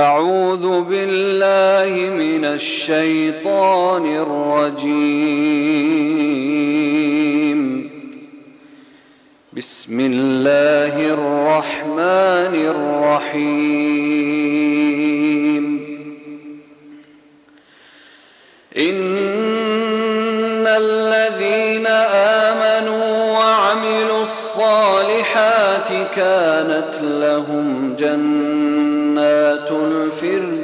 أعوذ بالله من الشيطان الرجيم. بسم الله الرحمن الرحيم. إن الذين آمنوا وعملوا الصالحات كانت لهم جنات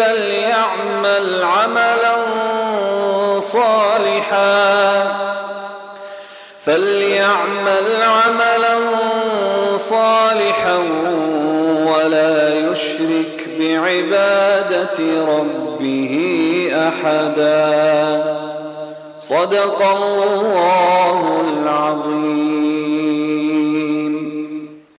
فليعمل عملا صالحا. فليعمل عملا صالحا ولا يشرك بعبادة ربه أحدا. صدق الله العظيم.